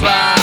Bye.